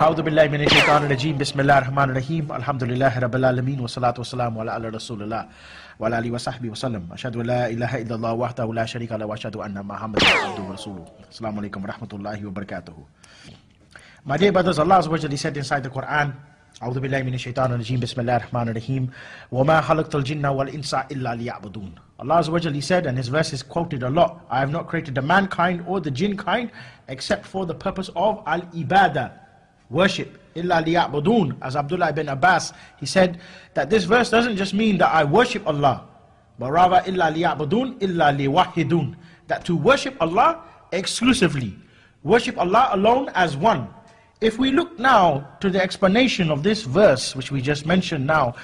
أعوذ بالله من الشيطان الرجيم. بسم الله الرحمن الرحيم. الحمد لله رب العالمين والصلاة والسلام على رسول الله وعلى آله وصحبه وسلم. أشهد أن لا إله إلا الله وحده لا شريك له وأشهد أن محمدا عبده ورسوله. السلام عليكم ورحمة الله وبركاته. My dear brothers, Allah Azza wa Jalla said inside the Quran أعوذ بالله من الشيطان الرجيم. بسم الله الرحمن الرحيم. وما خلقت الجن والإنس إلا ليعبدون. Allah Azza wa Jalla said and his verse is quoted a lot I have not created the mankind or the jinn kind except for the purpose of al-ibadah. Worship illa liya'budun. As Abdullah ibn Abbas he said that this verse doesn't just mean that I worship Allah but rather illa liya'budun illa liwahidun. That to worship Allah exclusively worship Allah alone as one. If we look now to the explanation of this verse, which we just mentioned now,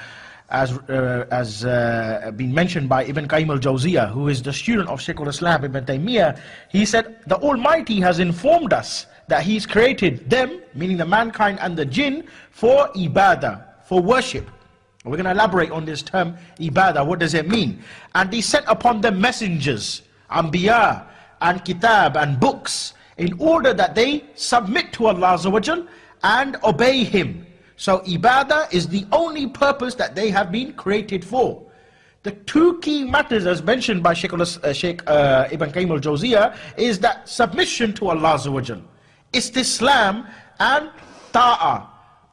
as, uh, as uh, been mentioned by Ibn Qayyim al-Jawziyah, who is the student of Shaykh al-Islam Ibn Taymiyyah, he said, the Almighty has informed us that He's created them, meaning the mankind and the jinn, for ibadah, for worship. We're going to elaborate on this term, ibadah, what does it mean? And He sent upon them messengers, anbiya, and kitab, and books, in order that they submit to Allah Azza and obey Him. So ibadah is the only purpose that they have been created for. The two key matters as mentioned by Sheikh, uh, Sheikh uh, Ibn Qayyim al-Jawziyah is that submission to Allah Azza Istislam and ta'ah,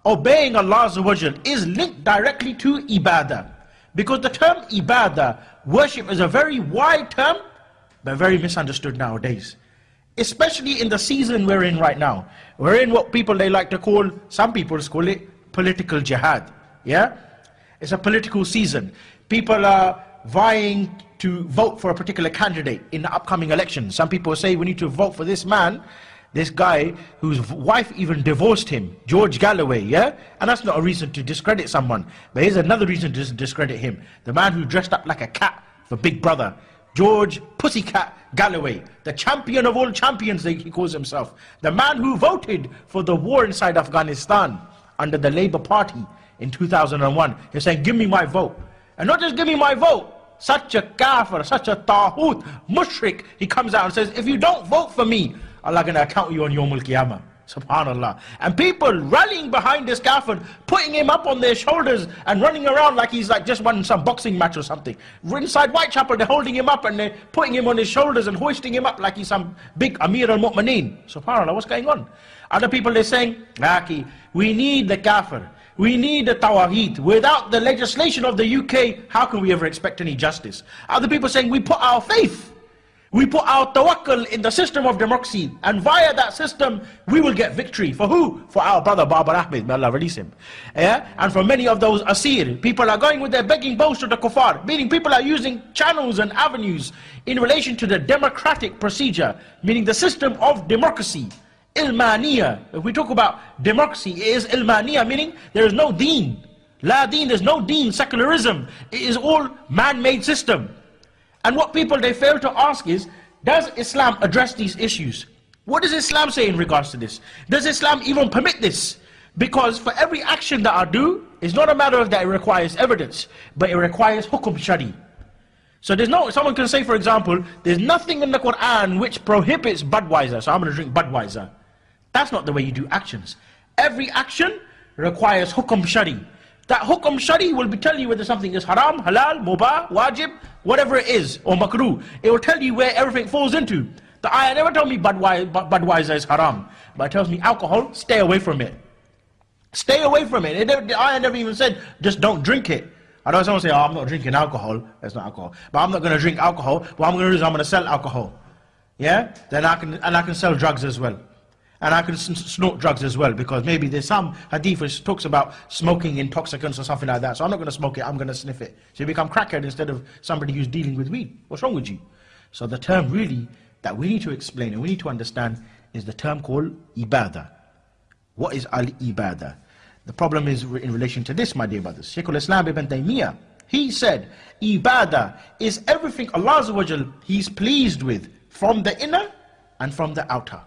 obeying Allah Azza is linked directly to ibadah. Because the term ibadah, worship is a very wide term, but very misunderstood nowadays especially in the season we're in right now. We're in what people they like to call, some people call it political jihad. Yeah? It's a political season. People are vying to vote for a particular candidate in the upcoming election. Some people say we need to vote for this man, this guy whose wife even divorced him, George Galloway, yeah? And that's not a reason to discredit someone. But here's another reason to discredit him. The man who dressed up like a cat for Big Brother. George Pussycat Galloway, the champion of all champions, he calls himself. The man who voted for the war inside Afghanistan under the Labour Party in 2001. He's saying, give me my vote. And not just give me my vote, such a kafir, such a taghut, mushrik, he comes out and says, if you don't vote for me, Allah gonna account you on Yawmul Qiyamah. Subhanallah. And people rallying behind this kafir, putting him up on their shoulders and running around like he's like just won some boxing match or something. Inside Whitechapel, they're holding him up and they're putting him on his shoulders and hoisting him up like he's some big Amir al-Mu'mineen. Subhanallah, what's going on? Other people, they're saying, Aki, we need the kafir. We need the tawahid. Without the legislation of the UK, how can we ever expect any justice? Other people saying, we put our faith we put our tawakkul in the system of democracy, and via that system, we will get victory. For who? For our brother Babar Ahmed, may Allah release him. Yeah? And for many of those asir, people are going with their begging bowls to the kuffar, meaning people are using channels and avenues in relation to the democratic procedure, meaning the system of democracy. Ilmaniya. If we talk about democracy, it is ilmaniya, meaning there is no deen. La deen, there's no deen, secularism. It is all man-made system. And what people they fail to ask is, does Islam address these issues? What does Islam say in regards to this? Does Islam even permit this? Because for every action that I do, it's not a matter of that it requires evidence, but it requires hukum shari. So there's no, someone can say for example, there's nothing in the Quran which prohibits Budweiser, so I'm going to drink Budweiser. That's not the way you do actions. Every action requires hukum shari. That hukum shari will be telling you whether something is haram, halal, mubah, wajib, whatever it is, or makruh. It will tell you where everything falls into. The ayah never told me Budweiser, is haram, but it tells me alcohol, stay away from it. Stay away from it. it never, the ayah never even said, just don't drink it. I know someone say, oh, I'm not drinking alcohol. That's not alcohol. But I'm not going to drink alcohol. What I'm going to do is I'm going to sell alcohol. Yeah? Then I can, and I can sell drugs as well and I can snort drugs as well because maybe there's some hadith which talks about smoking intoxicants or something like that. So I'm not going to smoke it, I'm going to sniff it. So you become crackhead instead of somebody who's dealing with weed. What's wrong with you? So the term really that we need to explain and we need to understand is the term called ibadah. What is al-ibadah? The problem is in relation to this, my dear brothers. Shaykh al-Islam ibn Taymiyyah, he said, ibadah is everything Allah He's pleased with from the inner and from the outer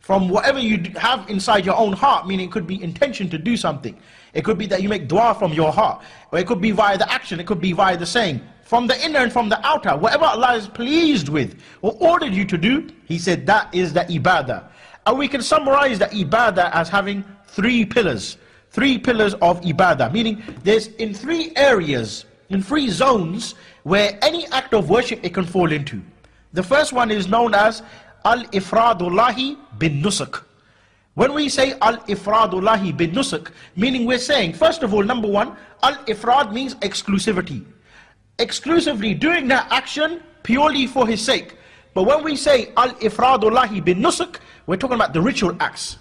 from whatever you have inside your own heart, meaning it could be intention to do something. It could be that you make dua from your heart. Or it could be via the action, it could be via the saying. From the inner and from the outer, whatever Allah is pleased with or ordered you to do, He said that is the ibadah. And we can summarize the ibadah as having three pillars. Three pillars of ibadah, meaning there's in three areas, in three zones, where any act of worship it can fall into. The first one is known as Al-Ifradullahi bin Nusuk. When we say Al-Ifradullahi bin Nusuk, meaning we're saying, first of all, number one, Al-Ifrad means exclusivity. Exclusively doing that action purely for his sake. But when we say Al-Ifradullahi bin Nusuk, we're talking about the ritual acts.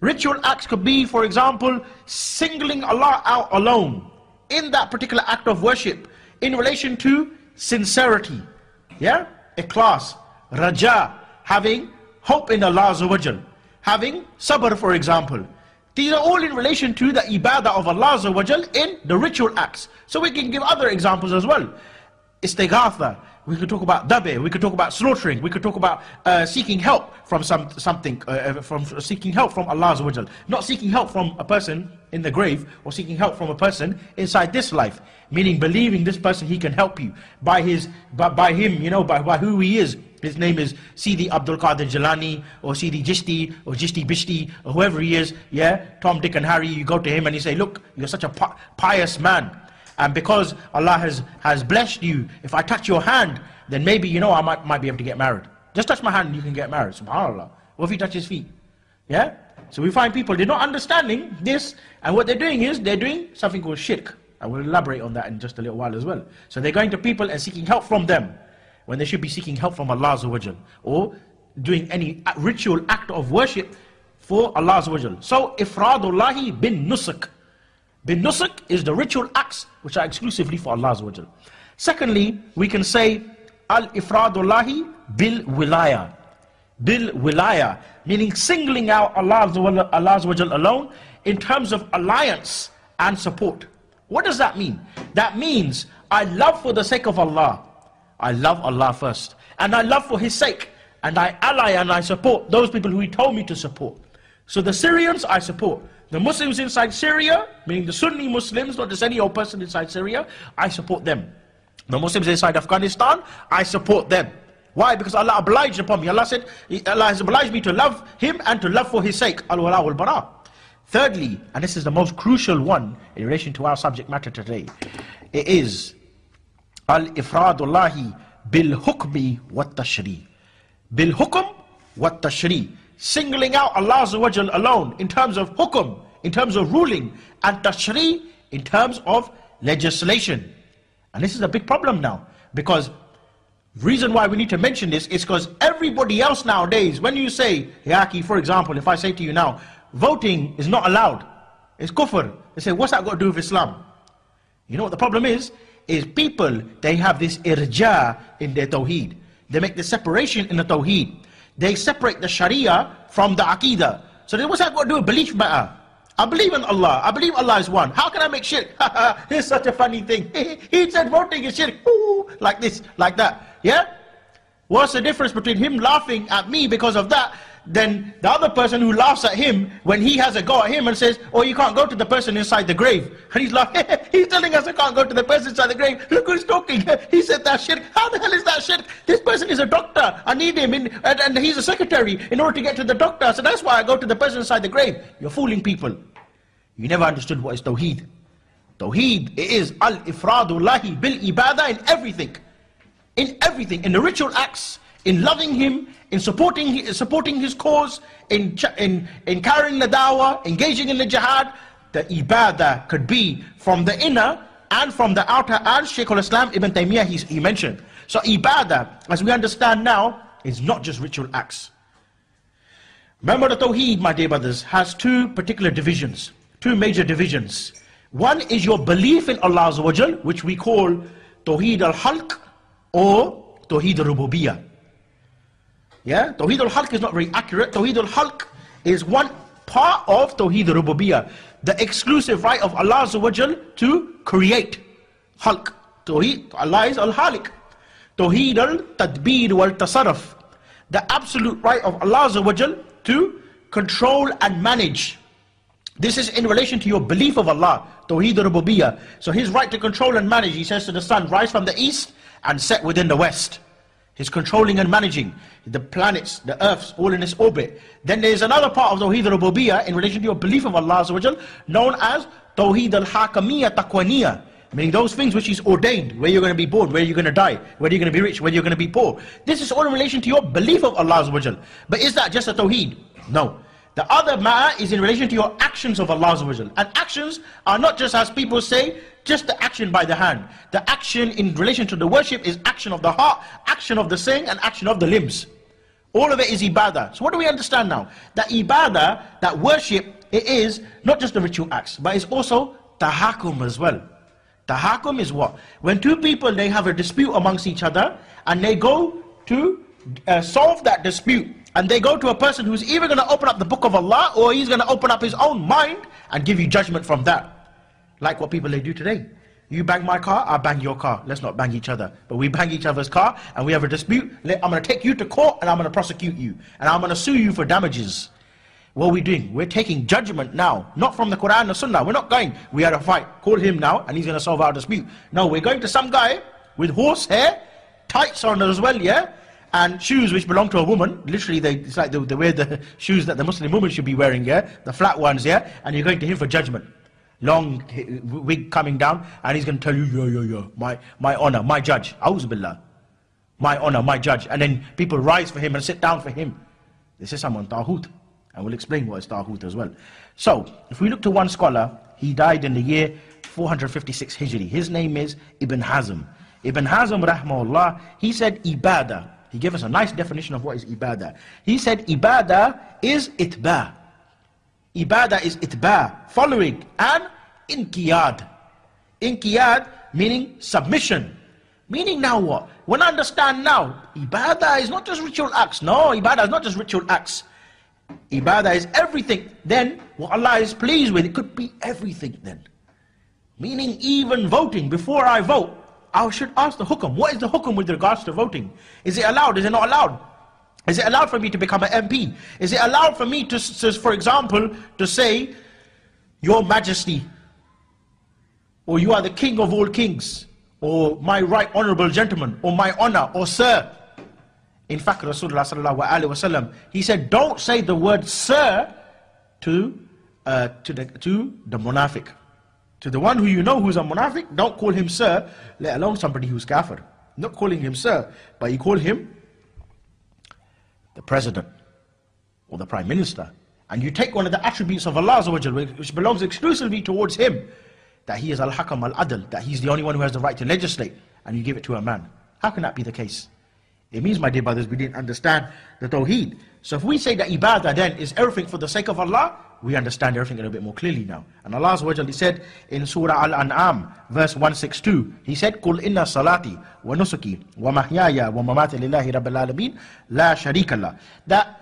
Ritual acts could be, for example, singling Allah out alone in that particular act of worship in relation to sincerity. Yeah? Ikhlas, raja, having hope in Allah Azawajal, having sabr for example. These are all in relation to the ibadah of Allah Azawajal in the ritual acts. So we can give other examples as well. Istighatha, we could talk about dabe, we could talk about slaughtering, we could talk about uh, seeking help from some, something, uh, uh from seeking help from Allah Azawajal. Not seeking help from a person in the grave or seeking help from a person inside this life. Meaning believing this person, he can help you by his, by, by him, you know, by, by who he is. His name is Sidi Abdul Qadir Jilani or Sidi Jishti or Jishti Bishti or whoever he is. Yeah, Tom, Dick and Harry, you go to him and you say, look, you're such a pious man. And because Allah has, has blessed you, if I touch your hand, then maybe, you know, I might, might be able to get married. Just touch my hand and you can get married. SubhanAllah. What if you touch his feet? Yeah? So we find people, they're not understanding this, and what they're doing is, they're doing something called shirk. I will elaborate on that in just a little while as well. So they're going to people and seeking help from them, when they should be seeking help from Allah Azawajal, or doing any ritual act of worship for Allah Azawajal. So, ifradullahi bin nusuk. Bin nusuk is the ritual acts which are exclusively for Allah Azawajal. Secondly, we can say al-ifradullahi bil wilaya. Bil wilaya, meaning singling out Allah Azawajal alone in terms of alliance and support. What does that mean? That means I love for the sake of Allah. I love Allah first. And I love for His sake. And I ally and I support those people who He told me to support. So the Syrians I support. The Muslims inside Syria, meaning the Sunni Muslims, not just any old person inside Syria, I support them. The Muslims inside Afghanistan, I support them. Why? Because Allah obliged upon me. Allah said, Allah has obliged me to love Him and to love for His sake. Al-wala wal-bara. Thirdly, and this is the most crucial one in relation to our subject matter today, it is Al-ifradullahi bil-hukmi wat-tashri. Bil-hukm wat-tashri. Singling out Allah alone in terms of hukum, in terms of ruling, and tashri in terms of legislation. And this is a big problem now, because reason why we need to mention this is because everybody else nowadays, when you say, Yaki, for example, if I say to you now, voting is not allowed. It's kufr. They say, what's that got to do with Islam? You know what the problem is? Is people, they have this irja in their tawheed. They make the separation in the tawheed. They separate the sharia from the aqidah. So they what's that got to do with belief matter? I believe in Allah. I believe Allah is one. How can I make shirk? It's such a funny thing. he said voting is shirk. Ooh, like this, like that. Yeah? What's the difference between him laughing at me because of that then the other person who laughs at him when he has a go at him and says, oh, you can't go to the person inside the grave. And he's like, he's telling us I can't go to the person inside the grave. Look who's talking. He said that shit. How the hell is that shit? This person is a doctor. I need him, in, and, and he's a secretary in order to get to the doctor. So that's why I go to the person inside the grave. You're fooling people. You never understood what is Tawheed. Tawheed is al-ifradullahi bil-ibadah in everything. In everything. In the ritual acts, in loving him, in supporting, supporting his cause, in, in, in carrying the dawah, engaging in the jihad, the ibadah could be from the inner and from the outer, as Shaykh al-Islam Ibn Taymiyyah he, he mentioned. So ibadah, as we understand now, is not just ritual acts. Remember the Tawheed, my dear brothers, has two particular divisions, two major divisions. One is your belief in Allah which we call Tawheed al-Halq or Tawheed al-Rububiyyah. Yeah, Tawheed al-Halq is not very accurate. Tawheed al-Halq is one part of Tawheed al-Rububiyyah, the exclusive right of Allah to create. Halq. Tawheed, Allah is al-Halik. Tawheed al-Tadbir wal-Tasarruf, the absolute right of Allah to control and manage. This is in relation to your belief of Allah, Tawheed al-Rububiyyah. So his right to control and manage, he says to the sun, rise from the east and set within the west. He's controlling and managing the planets, the earths, all in its orbit. Then there's another part of Tawheed al-Rububiyyah in relation to your belief of Allah known as Tawheed al-Hakamiyya Taqwaniyya. Meaning those things which He's ordained, where you're going to be born, where you're going to die, whether you're going to be rich, whether you're going to be poor. This is all in relation to your belief of Allah But is that just a Tawheed? No. The other matter is in relation to your actions of Allah And actions are not just as people say, just the action by the hand. The action in relation to the worship is action of the heart, action of the saying, and action of the limbs. All of it is ibadah. So what do we understand now? That ibadah, that worship, it is not just the ritual acts, but it's also tahakum as well. Tahakum is what? When two people, they have a dispute amongst each other, and they go to uh, solve that dispute and they go to a person who's either going to open up the book of Allah or he's going to open up his own mind and give you judgment from that. Like what people they do today. You bang my car, I bang your car. Let's not bang each other. But we bang each other's car and we have a dispute. I'm going to take you to court and I'm going to prosecute you. And I'm going to sue you for damages. What are we doing? We're taking judgment now. Not from the Quran or Sunnah. We're not going, we had a fight. Call him now and he's going to solve our dispute. No, we're going to some guy with horse hair, tights on as well, yeah? And shoes which belong to a woman, literally they, it's like they wear the shoes that the Muslim woman should be wearing, yeah, the flat ones, yeah, and you're going to him for judgment. Long wig coming down, and he's going to tell you, yeah, yeah, yeah, my, my honor, my judge, Billah, my honor, my judge. And then people rise for him and sit down for him. This is someone, Taghut. And we'll explain what is Taghut as well. So, if we look to one scholar, he died in the year 456 Hijri. His name is Ibn Hazm. Ibn Hazm, rahmahullah, he said, Ibadah he gave us a nice definition of what is ibadah. He said ibadah is itba. Ibadah is itba, following, and inqiyad. Inqiyad meaning submission. Meaning now what? When I understand now, ibadah is not just ritual acts. No, ibadah is not just ritual acts. Ibadah is everything. Then, what Allah is pleased with, it could be everything then. Meaning even voting, before I vote, I should ask the hukum. What is the hukum with regards to voting? Is it allowed? Is it not allowed? Is it allowed for me to become an MP? Is it allowed for me to, to for example, to say, Your Majesty, or you are the King of all kings, or my right honorable gentleman, or my honor, or sir? In fact, Rasulullah sallallahu alaihi wasallam, he said, don't say the word sir to, uh, to, the, to the. To the one who you know who's a munafiq, don't call him sir, let alone somebody who's kafir. Not calling him sir, but you call him the president or the prime minister. And you take one of the attributes of Allah which belongs exclusively towards him, that he is al-hakam al-adl, that he's the only one who has the right to legislate, and you give it to a man. How can that be the case? It means, my dear brothers, we didn't understand the tawheed. So if we say that ibadah then is everything for the sake of Allah, we understand everything a little bit more clearly now. And Allah Azza said in Surah Al-An'am, verse 162, He said, قُلْ إِنَّ صَلَاتِي وَنُسُكِي وَمَحْيَايَ وَمَمَاتِ لِلَّهِ رَبِّ الْعَالَمِينَ لَا شَرِيكَ لَهُ That,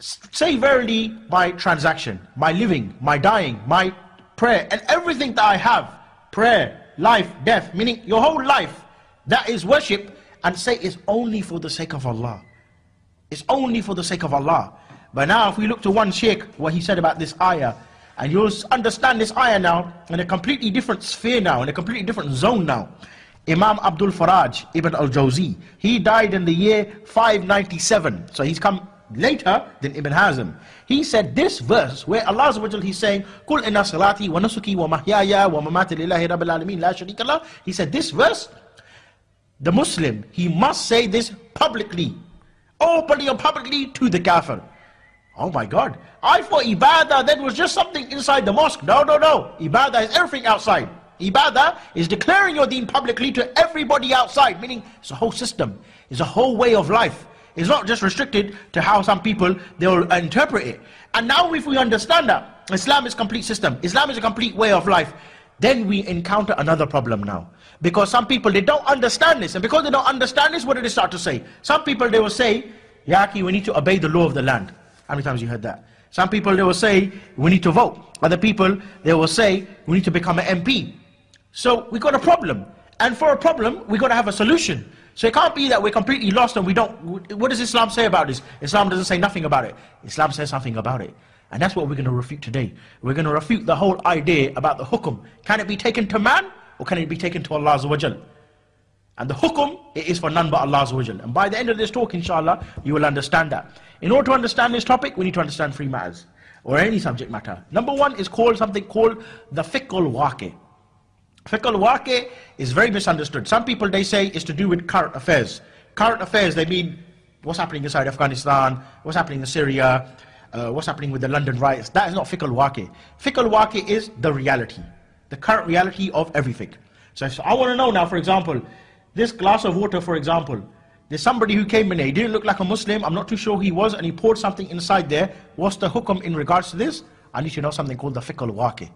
say verily, my transaction, my living, my dying, my prayer, and everything that I have, prayer, life, death, meaning your whole life, that is worship, and say it's only for the sake of Allah. It's only for the sake of Allah. But now if we look to one sheikh, what he said about this ayah, and you'll understand this ayah now in a completely different sphere now, in a completely different zone now. Imam Abul Faraj Ibn al-Jawzi, he died in the year 597. So he's come later than Ibn Hazm. He said this verse where Allah he's saying, Kul inna wa nasuki wa mahyaya wa mamati lillahi rabbil la. He said this verse, the Muslim, he must say this publicly, openly or publicly to the kafir. Oh my God. I thought ibadah then was just something inside the mosque. No, no, no. Ibadah is everything outside. Ibadah is declaring your deen publicly to everybody outside, meaning it's a whole system. It's a whole way of life. It's not just restricted to how some people, they'll interpret it. And now if we understand that, Islam is a complete system. Islam is a complete way of life. Then we encounter another problem now. Because some people, they don't understand this. And because they don't understand this, what do they start to say? Some people, they will say, Yaki, we need to obey the law of the land. How many times you heard that? Some people, they will say, we need to vote. Other people, they will say, we need to become an MP. So we got a problem. And for a problem, we got to have a solution. So it can't be that we're completely lost and we don't. What does Islam say about this? Islam doesn't say nothing about it. Islam says something about it. And that's what we're going to refute today. We're going to refute the whole idea about the hukum. Can it be taken to man or can it be taken to Allah? And the hukum it is for none but Allah And by the end of this talk, inshallah, you will understand that. In order to understand this topic, we need to understand three matters, or any subject matter. Number one is called something called the fiqh al-waqi. Fiqh al-waqi is very misunderstood. Some people, they say, is to do with current affairs. Current affairs, they mean what's happening inside Afghanistan, what's happening in Syria, uh, what's happening with the London riots. That is not fiqh al-waqi. Fiqh al-waqi is the reality, the current reality of everything. So if I want to know now, for example, this glass of water, for example, there's somebody who came in here, he didn't look like a Muslim, I'm not too sure he was, and he poured something inside there. What's the hukum in regards to this? I need to know something called the fiqh al-waqi.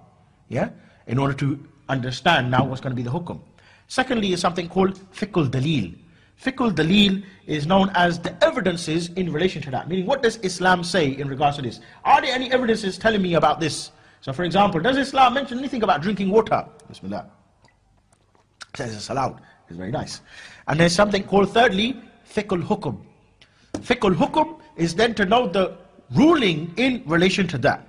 Yeah? In order to understand now what's going to be the hukum. Secondly is something called fiqh al-dalil. Fiqh al-dalil is known as the evidences in relation to that. Meaning, what does Islam say in regards to this? Are there any evidences telling me about this? So for example, does Islam mention anything about drinking water? Bismillah. It says it's allowed. It's very nice. And there's something called thirdly, fiqh hukum. Fiqh hukum is then to know the ruling in relation to that.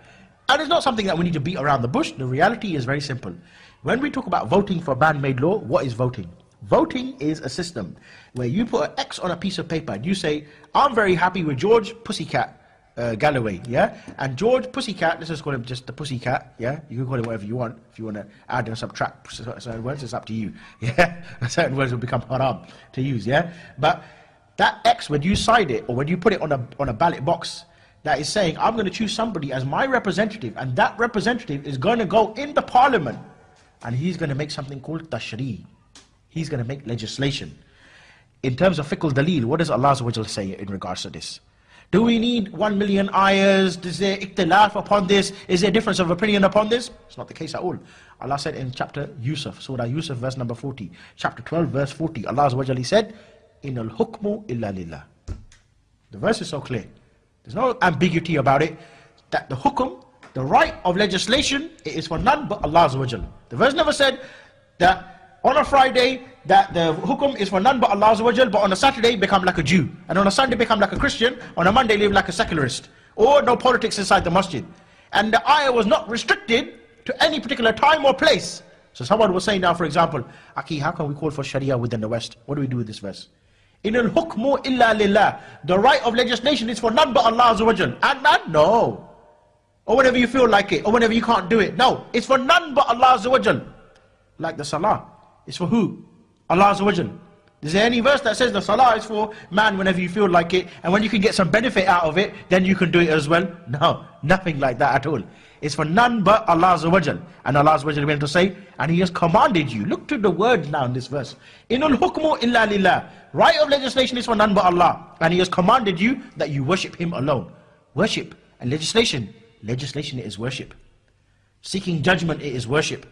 And it's not something that we need to beat around the bush. The reality is very simple. When we talk about voting for man-made law, what is voting? Voting is a system where you put an X on a piece of paper and you say, I'm very happy with George Pussycat uh, Galloway, yeah? And George Pussycat, let's just call him just the Pussycat, yeah? You can call him whatever you want. If you want to add and subtract certain words, it's up to you, yeah? certain words will become haram to use, yeah? But that X, when you sign it or when you put it on a, on a ballot box, that is saying, I'm going to choose somebody as my representative, and that representative is going to go in the parliament, and he's going to make something called tashri. He's going to make legislation. In terms of fiqh dalil, what does Allah say in regards to this? Do we need one million ayahs? Is there ikhtilaf upon this? Is there a difference of opinion upon this? It's not the case at all. Allah said in chapter Yusuf, Surah Yusuf, verse number 40, chapter 12, verse 40, Allah said, In al hukmu illa lillah. The verse is so clear. There's no ambiguity about it. That the hukum, the right of legislation, it is for none but Allah. The verse never said that on a Friday that the hukum is for none but Allah but on a Saturday become like a Jew. And on a Sunday become like a Christian. On a Monday live like a secularist. Or no politics inside the masjid. And the ayah was not restricted to any particular time or place. So someone was saying now, for example, Aki, how can we call for Sharia within the West? What do we do with this verse? In al hukmu illa lillah. The right of legislation is for none but Allah And man, no. Or whenever you feel like it, or whenever you can't do it. No, it's for none but Allah Like the salah. It's for who? Allah Azza Is there any verse that says the salah is for man whenever you feel like it, and when you can get some benefit out of it, then you can do it as well? No, nothing like that at all. It's for none but Allah Azza And Allah Azza went to say, and He has commanded you. Look to the words now in this verse. Inul hukmu illa lillah. Right of legislation is for none but Allah. And He has commanded you that you worship Him alone. Worship and legislation. Legislation is worship. Seeking judgment it is worship.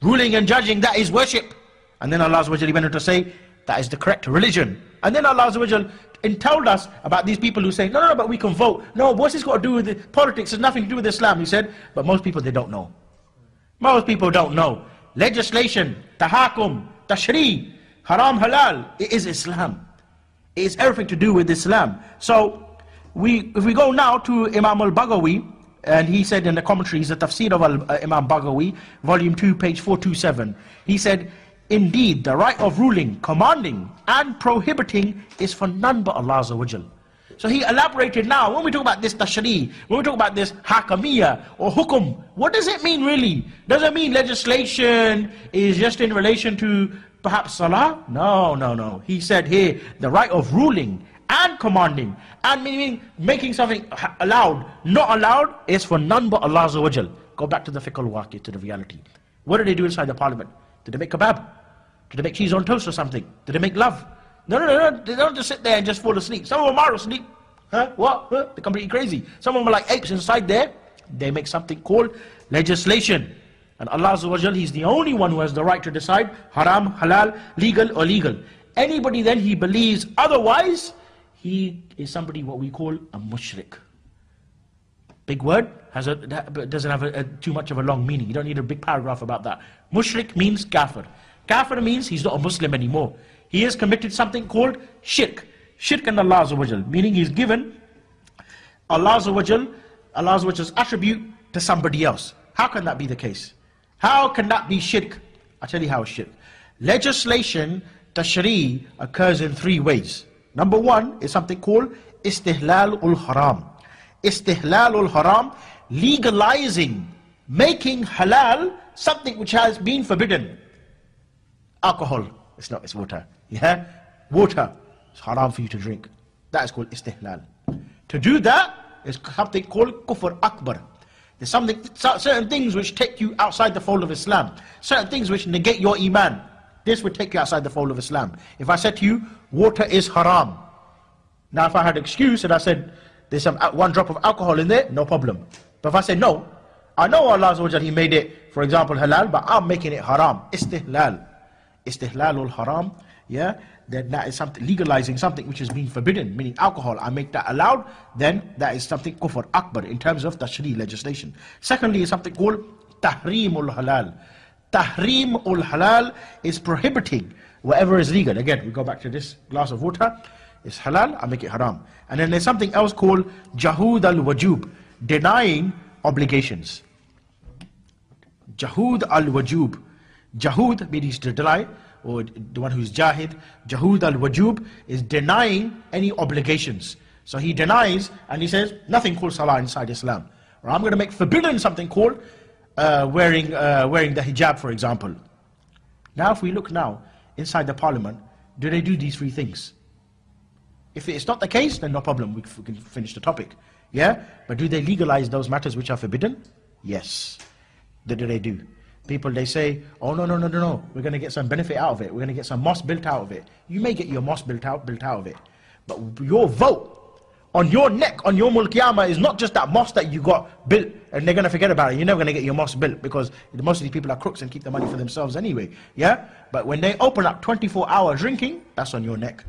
Ruling and judging that is worship. And then Allah went on to say, that is the correct religion. And then Allah told us about these people who say, no, no, no, but we can vote. No, what's this got to do with it? politics? It's nothing to do with Islam. He said, but most people, they don't know. Most people don't know. Legislation, tahakum, tashri, haram, halal, it is Islam. It is everything to do with Islam. So, we, if we go now to Imam al-Baghawi, and he said in the commentaries, the tafsir of uh, Imam Baghawi, volume 2, page 427, he said, Indeed, the right of ruling, commanding, and prohibiting is for none but Allah So he elaborated now, when we talk about this tashri, when we talk about this hakamiyah or hukum, what does it mean really? Does it mean legislation is just in relation to perhaps salah? No, no, no. He said here, the right of ruling and commanding and meaning making something allowed, not allowed is for none but Allah Go back to the fiqh al to the reality. What did they do inside the parliament? Did they make kebab? Did they make cheese on toast or something? Did they make love? No, no, no, no. They don't just sit there and just fall asleep. Some of them are asleep. Huh? What? Huh? They're completely crazy. Some of them are like apes inside there. They make something called legislation. And Allah Azza He's the only one who has the right to decide haram, halal, legal or legal. Anybody then he believes otherwise, he is somebody what we call a mushrik. Big word, has a, doesn't have a, a, too much of a long meaning. You don't need a big paragraph about that. Mushrik means kafir. Kafir means he's not a Muslim anymore. He has committed something called shirk. Shirk in Allah Azza meaning he's given Allah Azza Allah Azza attribute to somebody else. How can that be the case? How can that be shirk? I'll tell you how shirk. Legislation tashri occurs in three ways. Number one is something called istihlal ul haram. Istihlal ul haram, legalizing, making halal something which has been forbidden. Alcohol, it's not, it's water. Yeah? Water, it's haram for you to drink. That is called istihlal. To do that is something called kufr akbar. There's something, certain things which take you outside the fold of Islam. Certain things which negate your iman. This would take you outside the fold of Islam. If I said to you, water is haram. Now if I had an excuse and I said, there's some uh, one drop of alcohol in there, no problem. But if I say no, I know Allah He made it, for example, halal, but I'm making it haram. Istihlal. Istihlalul haram. Yeah, then that is something legalizing something which is being forbidden, meaning alcohol. I make that allowed, then that is something kufr akbar in terms of tashri legislation. Secondly, is something called tahrimul halal. Tahrimul halal is prohibiting whatever is legal. Again, we go back to this glass of water. It's halal, I make it haram. And then there's something else called jahud al wajub, denying obligations. Jahud al wajub. Jahud means to deny, or the one who's jahid. Jahud al wajub is denying any obligations. So he denies and he says, nothing called salah inside Islam. Or I'm going to make forbidden something called uh, wearing, uh, wearing the hijab, for example. Now, if we look now inside the parliament, do they do these three things? If it's not the case, then no problem, we can finish the topic. Yeah? But do they legalize those matters which are forbidden? Yes. What do they do? People, they say, oh, no, no, no, no, no, we're going to get some benefit out of it. We're going to get some mosque built out of it. You may get your mosque built out, built out of it. But your vote on your neck, on your mulkiyama, is not just that mosque that you got built and they're going to forget about it. You're never going to get your mosque built because most of these people are crooks and keep the money for themselves anyway. Yeah? But when they open up 24 hour drinking, that's on your neck.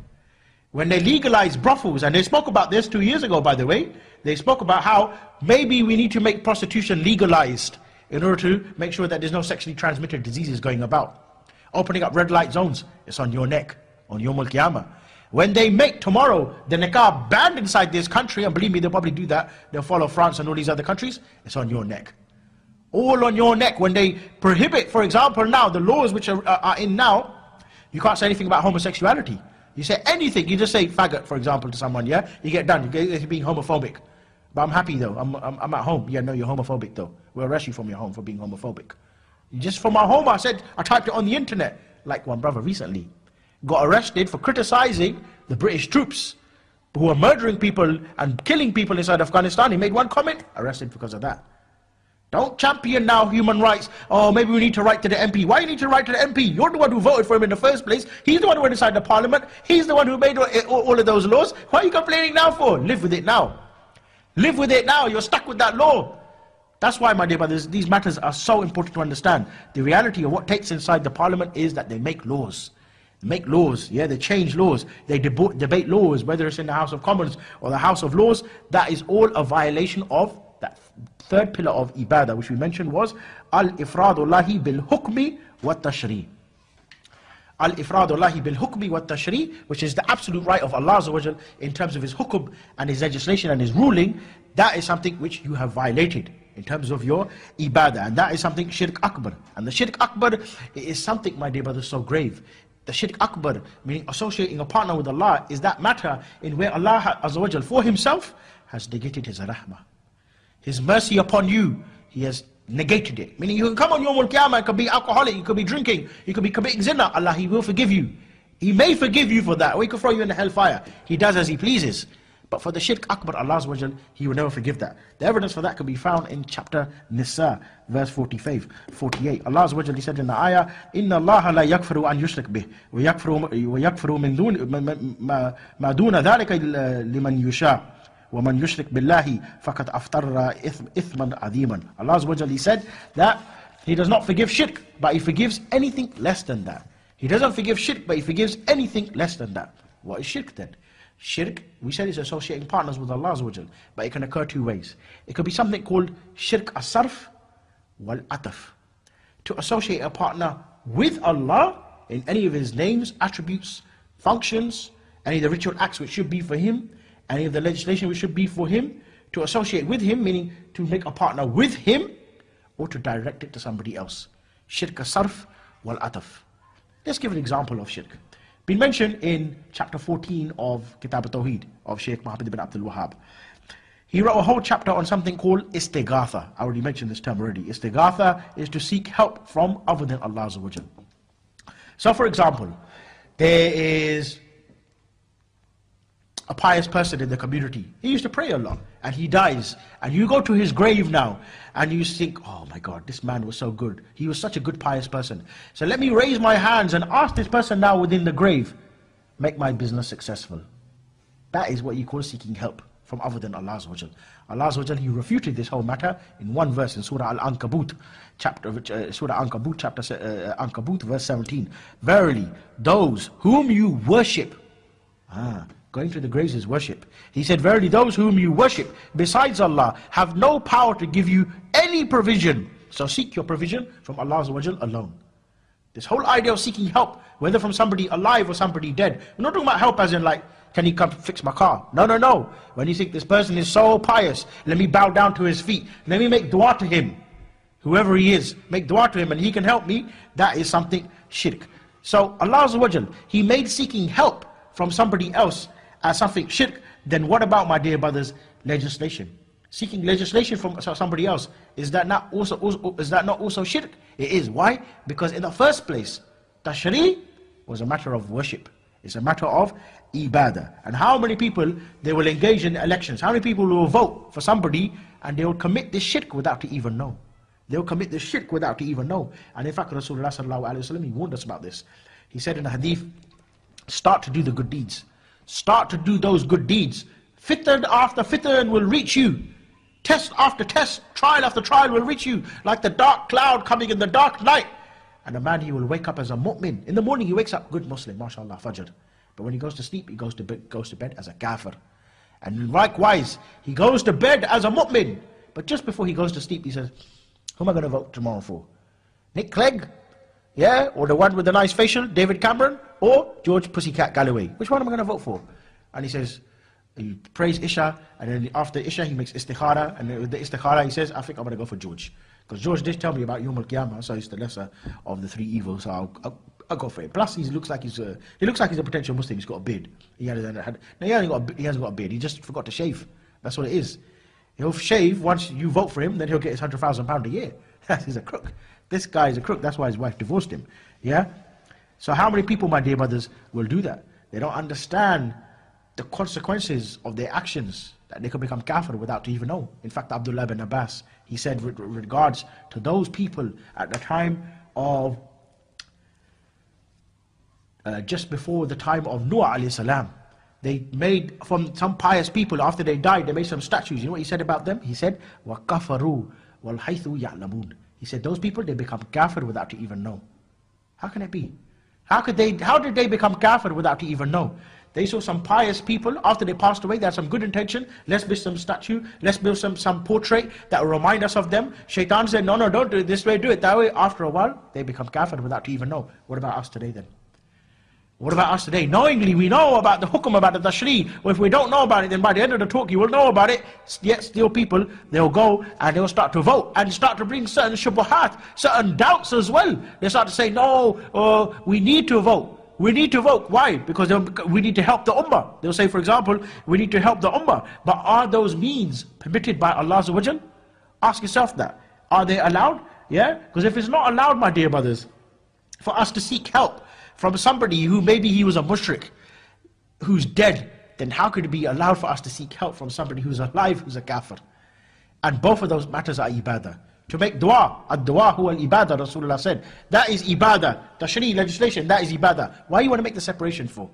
When they legalized brothels, and they spoke about this two years ago, by the way, they spoke about how maybe we need to make prostitution legalized in order to make sure that there's no sexually transmitted diseases going about. Opening up red light zones, it's on your neck, on your mulkiyama. When they make tomorrow the nikah banned inside this country, and believe me, they'll probably do that, they'll follow France and all these other countries, it's on your neck. All on your neck. When they prohibit, for example, now, the laws which are, are in now, you can't say anything about homosexuality. You say anything, you just say faggot, for example, to someone, yeah? You get done, you get, being homophobic. But I'm happy though, I'm, I'm, I'm at home. Yeah, no, you're homophobic though. We'll arrest you from your home for being homophobic. Just from my home, I said, I typed it on the internet, like one brother recently. Got arrested for criticizing the British troops who are murdering people and killing people inside Afghanistan. He made one comment, arrested because of that. Don't champion now human rights. Oh, maybe we need to write to the MP. Why you need to write to the MP? You're the one who voted for him in the first place. He's the one who went inside the parliament. He's the one who made all, all of those laws. Why are you complaining now for? Live with it now. Live with it now. You're stuck with that law. That's why, my dear brothers, these matters are so important to understand. The reality of what takes inside the parliament is that they make laws. Make laws, yeah, they change laws. They debate laws, whether it's in the House of Commons or the House of Lords. That is all a violation of that third pillar of ibadah, which we mentioned was al-ifradullahi bil-hukmi wa-tashri. Al-ifradullahi bil-hukmi wa-tashri, which is the absolute right of Allah in terms of His hukum and His legislation and His ruling. That is something which you have violated in terms of your ibadah. And that is something shirk akbar. And the shirk akbar is something, my dear brothers, so grave. The shirk akbar, meaning associating a partner with Allah, is that matter in where Allah Azza for Himself has negated His rahmah. His mercy upon you, He has negated it. Meaning you can come on Yawmul Qiyamah, you could be alcoholic, you could be drinking, you could be committing zina. Allah, He will forgive you. He may forgive you for that, or He could throw you in the hellfire. He does as He pleases. But for the shirk akbar, Allah He will never forgive that. The evidence for that can be found in chapter Nisa, verse 45, 48. Allah He said in the ayah, إِنَّ اللَّهَ لَا يَكْفِرُ أَن يُشْرِكْ بِهِ وَيَكْفِرُ مِن دُونِ مَا دُونَ ذَلِكَ لِمَنْ يُشَاءُ وَمَنْ يُشْرِكْ بِاللَّهِ فَقَدْ أَفْتَرَّ إِثْمًا عَظِيمًا Allah Azza said that He does not forgive shirk, but He forgives anything less than that. He doesn't forgive shirk, but He forgives anything less than that. What is shirk then? Shirk, we said is associating partners with Allah Azza but it can occur two ways. It could be something called shirk as-sarf wal-ataf. To associate a partner with Allah in any of His names, attributes, functions, any of the ritual acts which should be for Him, any of the legislation which should be for him, to associate with him, meaning to make a partner with him, or to direct it to somebody else. Shirk sarf wal ataf. Let's give an example of shirk. been mentioned in chapter 14 of Kitab al-Tawheed of Sheikh Muhammad ibn Abdul Wahhab. He wrote a whole chapter on something called istighatha. I already mentioned this term already. Istighatha is to seek help from other than Allah So for example, there is a pious person in the community. He used to pray a lot and he dies. And you go to his grave now and you think, oh my God, this man was so good. He was such a good pious person. So let me raise my hands and ask this person now within the grave, make my business successful. That is what you call seeking help from other than Allah Allah He refuted this whole matter in one verse in Surah Al-Ankabut, chapter, uh, Surah Ankabut, chapter uh, Ankabut, verse 17. Verily, those whom you worship, ah, going to the graves is worship. He said, Verily, those whom you worship besides Allah have no power to give you any provision. So seek your provision from Allah alone. This whole idea of seeking help, whether from somebody alive or somebody dead, we're not talking about help as in like can he come fix my car? No, no, no. When you think this person is so pious, let me bow down to his feet. Let me make dua to him. Whoever he is, make dua to him and he can help me. That is something shirk. So Allah He made seeking help from somebody else as something shirk. Then what about, my dear brothers, legislation? Seeking legislation from somebody else, is that not also, also is that not also shirk? It is. Why? Because in the first place, tashri was a matter of worship. It's a matter of ibadah. And how many people they will engage in elections? How many people will vote for somebody and they will commit this shirk without to even know? They will commit this shirk without to even know. And in fact, Rasulullah sallallahu he warned us about this. He said in the hadith, start to do the good deeds. Start to do those good deeds. Fitr after fitr will reach you. Test after test, trial after trial will reach you. Like the dark cloud coming in the dark night. And a man, he will wake up as a mu'min. In the morning, he wakes up, good Muslim, mashallah, fajr. But when he goes to sleep, he goes to bed, goes to bed as a kafir. And likewise, he goes to bed as a mu'min. But just before he goes to sleep, he says, who am I going to vote tomorrow for? Nick Clegg? Yeah? Or the one with the nice facial, David Cameron? Or George Pussycat Galloway? Which one am I going to vote for? And he says, he prays Isha, and then after Isha, he makes istikhara, and with the istikhara, he says, I think I'm going to go for George. Because George did tell me about Yom Al-Qiyamah, so he's the lesser of the three evils, so I'll, I'll, I'll go for it. Plus, he looks like he's a, he looks like he's a potential Muslim. He's got a beard. He had, had no, he hasn't got a, he hasn't got a beard. He just forgot to shave. That's what it is. He'll shave once you vote for him. Then he'll get his hundred thousand pound a year. he's a crook. This guy is a crook. That's why his wife divorced him. Yeah? So how many people, my dear brothers, will do that? They don't understand the consequences of their actions, that they could become kafir without even know. In fact, Abdullah bin Abbas, he said with regards to those people at the time of, uh, just before the time of Noah alayhi salam, they made from some pious people after they died they made some statues you know what he said about them he said wakafaru wal ya ya'lamun he said, those people, they become kafir without to even know. How can it be? How could they, how did they become kafir without to even know? They saw some pious people, after they passed away, they had some good intention. Let's build some statue, let's build some, some portrait that will remind us of them. Shaitan said, no, no, don't do it this way, do it that way. After a while, they become kafir without to even know. What about us today then? What about us today? Knowingly, we know about the hukum, about the tashri. Well, if we don't know about it, then by the end of the talk, you will know about it. Yet still people, they'll go and they'll start to vote and start to bring certain shubuhat, certain doubts as well. They start to say, no, uh, we need to vote. We need to vote. Why? Because we need to help the ummah. They'll say, for example, we need to help the ummah. But are those means permitted by Allah Ask yourself that. Are they allowed? Yeah? Because if it's not allowed, my dear brothers, for us to seek help, from somebody who maybe he was a mushrik, who's dead, then how could it be allowed for us to seek help from somebody who's alive, who's a kafir? And both of those matters are ibadah. To make dua, ad-dua huwa al-ibadah, Rasulullah said. That is ibadah. Tashri, legislation, that is ibadah. Why you want to make the separation for?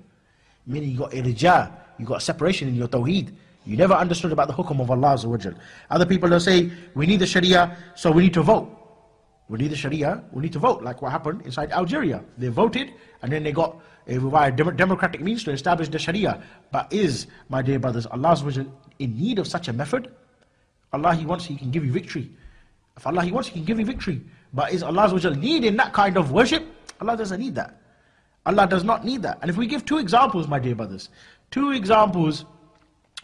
Meaning you got irja, you got separation in your tawheed. You never understood about the hukum of Allah Other people will say, we need the sharia, so we need to vote. We need the Sharia, we need to vote, like what happened inside Algeria. They voted, and then they got uh, via democratic means to establish the Sharia. But is, my dear brothers, Allah in need of such a method? Allah, He wants, He can give you victory. If Allah, He wants, He can give you victory. But is Allah needing that kind of worship? Allah doesn't need that. Allah does not need that. And if we give two examples, my dear brothers, two examples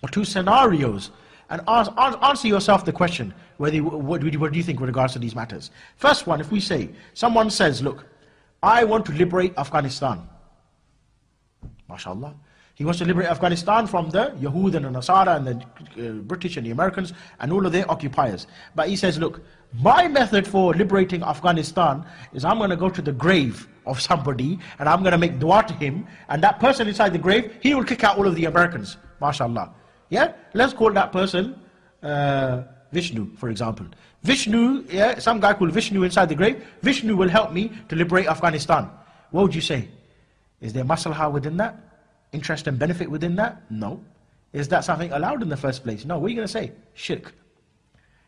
or two scenarios and ask, answer yourself the question, whether what do you think with regards to these matters? First one, if we say, someone says, look, I want to liberate Afghanistan. MashaAllah. He wants to liberate Afghanistan from the Yahud and the Nasara and the uh, British and the Americans and all of their occupiers. But he says, look, my method for liberating Afghanistan is I'm going to go to the grave of somebody and I'm going to make dua to him and that person inside the grave, he will kick out all of the Americans. MashaAllah. Yeah? Let's call that person uh, Vishnu, for example. Vishnu, yeah, some guy called Vishnu inside the grave. Vishnu will help me to liberate Afghanistan. What would you say? Is there maslaha within that? interest and benefit within that? No. Is that something allowed in the first place? No. What are you going to say? Shirk.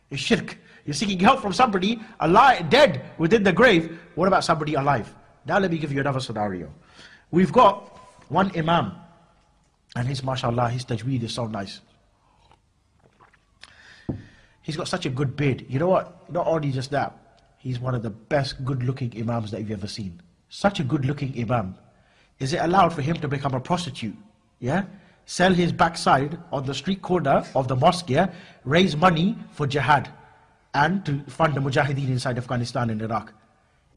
It's shirk. You're seeking help from somebody alive, dead within the grave. What about somebody alive? Now let me give you another scenario. We've got one imam, and his mashallah, his tajweed is so nice. He's got such a good beard. You know what? Not only just that, he's one of the best good looking imams that you've ever seen. Such a good looking imam is it allowed for him to become a prostitute? Yeah? Sell his backside on the street corner of the mosque, yeah? Raise money for jihad and to fund the mujahideen inside Afghanistan and Iraq.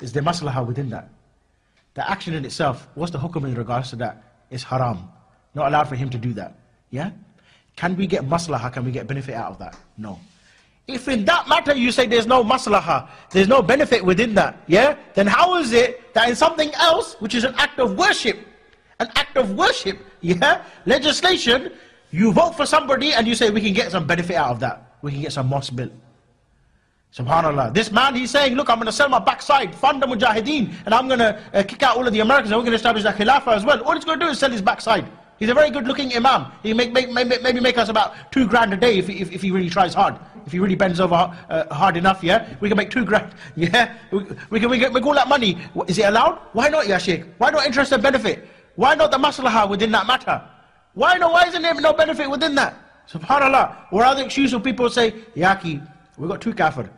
Is there maslaha within that? The action in itself, what's the hukum in regards to that? Is haram. Not allowed for him to do that. Yeah? Can we get maslaha? Can we get benefit out of that? No. If in that matter you say there's no maslaha, there's no benefit within that, yeah? Then how is it that in something else, which is an act of worship, an act of worship, yeah? Legislation, you vote for somebody and you say we can get some benefit out of that. We can get some mosque built. Subhanallah. This man, he's saying, look, I'm going to sell my backside, fund the mujahideen, and I'm going to uh, kick out all of the Americans, and we're going to establish a khilafah as well. All he's going to do is sell his backside. He's a very good looking imam. He may make, maybe make us about two grand a day if, if, if he really tries hard. If he really bends over uh, hard enough, yeah? We can make two grand, yeah? We, we, can, we can make all that money. Is it allowed? Why not, Ya? Why not interest and benefit? Why not the maslahah within that matter? Why not? Why isn't there no benefit within that? SubhanAllah. Or other excuse of people say, Yaki, we've got two kafir.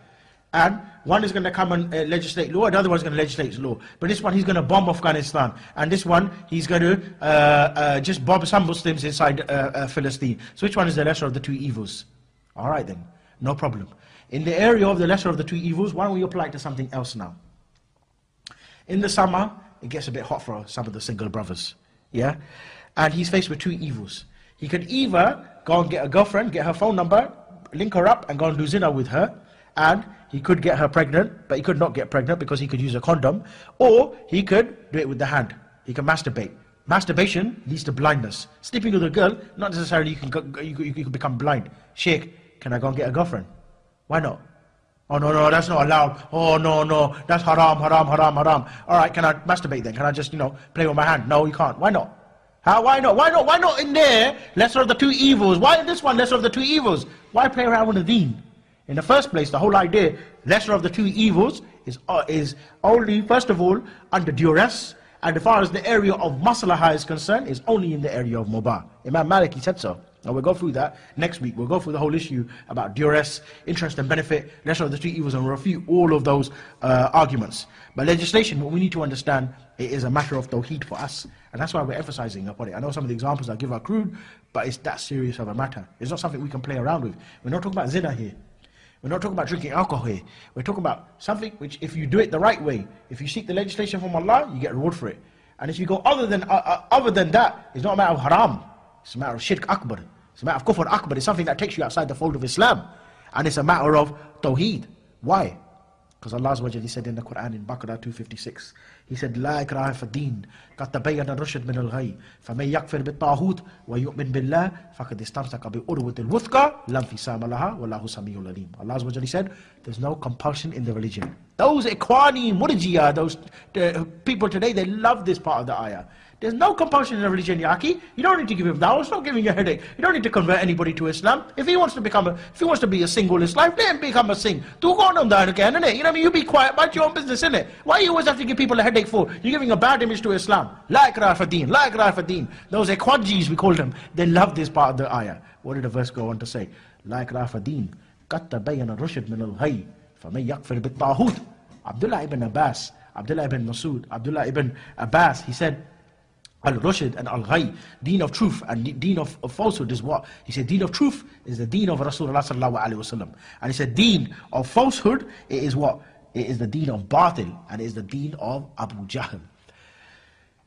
And one is going to come and uh, legislate law, another one's going to legislate law. But this one, he's going to bomb Afghanistan. And this one, he's going to uh, uh, just bomb some Muslims inside uh, uh, Philistine. So which one is the lesser of the two evils? All right then, no problem. In the area of the lesser of the two evils, why don't we apply it to something else now? In the summer, it gets a bit hot for some of the single brothers. Yeah? And he's faced with two evils. He could either go and get a girlfriend, get her phone number, link her up, and go and do zina with her, and he could get her pregnant, but he could not get pregnant because he could use a condom. Or he could do it with the hand. He can masturbate. Masturbation leads to blindness. Sleeping with a girl, not necessarily you can, go, you, you can become blind. Sheikh, can I go and get a girlfriend? Why not? Oh, no, no, that's not allowed. Oh, no, no, that's haram, haram, haram, haram. All right, can I masturbate then? Can I just, you know, play with my hand? No, you can't. Why not? How, why not? Why not? Why not in there, lesser of the two evils? Why in this one, lesser of the two evils? Why play around with the deen? In the first place, the whole idea, lesser of the two evils, is, uh, is only, first of all, under duress, and as far as the area of maslaha is concerned, is only in the area of mubah. Imam Malik, he said so. Now we'll go through that next week. We'll go through the whole issue about duress, interest and benefit, lesser of the two evils, and refute all of those uh, arguments. But legislation, what we need to understand, it is a matter of tawheed for us. And that's why we're emphasizing upon it. I know some of the examples I give are crude, but it's that serious of a matter. It's not something we can play around with. We're not talking about zina here. We're not talking about drinking alcohol here. We're talking about something which, if you do it the right way, if you seek the legislation from Allah, you get reward for it. And if you go other than, uh, uh, other than that, it's not a matter of haram. It's a matter of shirk akbar. It's a matter of kufr akbar. It's something that takes you outside the fold of Islam. And it's a matter of tawheed. Why? Because Allah He said in the Quran in Baqarah 256, He said, لا إكراه في الدين قد تبين الرشد من الغي فمن يكفر بالطاغوت ويؤمن بالله فقد استمسك بأروة الوثقى لا انفصام لها والله سميع عليم. Allah He said, there's no compulsion in the religion. Those Ikhwani, Murjiya, those uh, people today, they love this part of the ayah. There's no compulsion in a religion, Yaki. You don't need to give him dawah. It's not giving you a headache. You don't need to convert anybody to Islam. If he wants to become a, if he wants to be a single in his life, let him become a sing. Do go on down again, innit? You know what I mean? You be quiet, mind your own business, innit? Why you always have to give people a headache for? You're giving a bad image to Islam. La ikrah fadeen, la ikrah fadeen. Those equadjis, we call them, they love this part of the ayah. What did the verse go on to say? La ikrah fadeen. قد تبين الرشد من الغي فمن يكفر بالطاغوت Abdullah ibn Abbas, Abdullah ibn Masud, Abdullah ibn Abbas, he said, Al-Rashid and Al-Ghay, deen of truth and deen of, of, falsehood is what? He said deen of truth is the deen of Rasulullah sallallahu. And he said deen of falsehood is what? It is the deen of batil and it is the deen of Abu Jahl.